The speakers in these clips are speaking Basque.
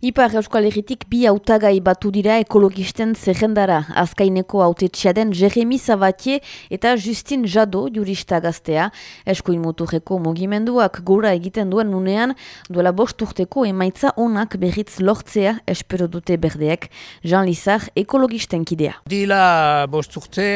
Ipar Euskal Herritik bi hautagai batu dira ekologisten zerrendara. Azkaineko autetxea den Jeremi Zabatie eta Justin Jado jurista gaztea. Eskuin muturreko mugimenduak gura egiten duen nunean, duela bost urteko emaitza onak berriz lortzea espero dute berdeek. Jean Lizar ekologisten kidea. Dila bost urte,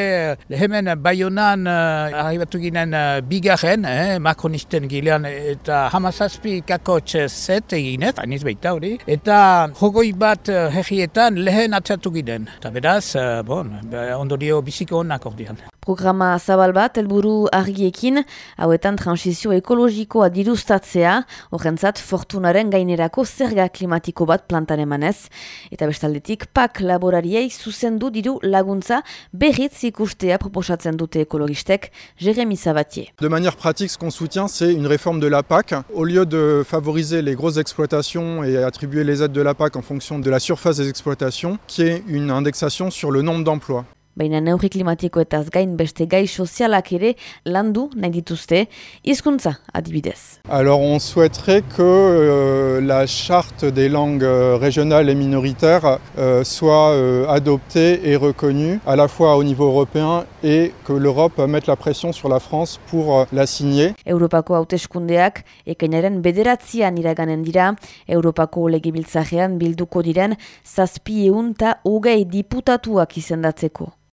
hemen baionan uh, arribatu ginen uh, bigarren, eh, makronisten gilean, eta hamazazpi kakotxe zet eginet, aniz baita hori, eta eta jogoi bat uh, herrietan lehen atzatu giden. Eta beraz, uh, bon, ondorio biziko honak ordean. Programa zabal bat, helburu argiekin, hauetan transizio ekologikoa diruztatzea, horrentzat fortunaren gainerako zerga klimatiko bat plantan emanez, eta bestaldetik pak laborariei zuzendu diru laguntza berriz ikustea proposatzen dute ekologistek, Jérémy Sabatier. De manière pratique, ce qu'on soutient, c'est une réforme de la PAC. Au lieu de favoriser les grosses exploitations et attribuer les aides de la PAC en fonction de la surface des exploitations, qui est une indexation sur le nombre d'emplois. Baina neurri klimatikoetaz gain beste gai sozialak ere landu nahi dituzte, hizkuntza adibidez. Alors on souhaiterait que euh, la charte des langues euh, régionales et minoritaires euh, soit euh, adoptée et reconnue à la fois au niveau européen et que l'Europe mette la pression sur la France pour euh, la signer. Europako hauteskundeak ekainaren bederatzian iraganen dira, Europako legibiltzajean bilduko diren zazpi eun hogei diputatuak izendatzeko.